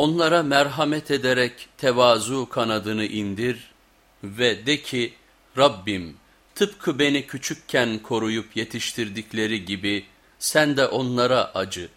Onlara merhamet ederek tevazu kanadını indir ve de ki Rabbim tıpkı beni küçükken koruyup yetiştirdikleri gibi sen de onlara acı.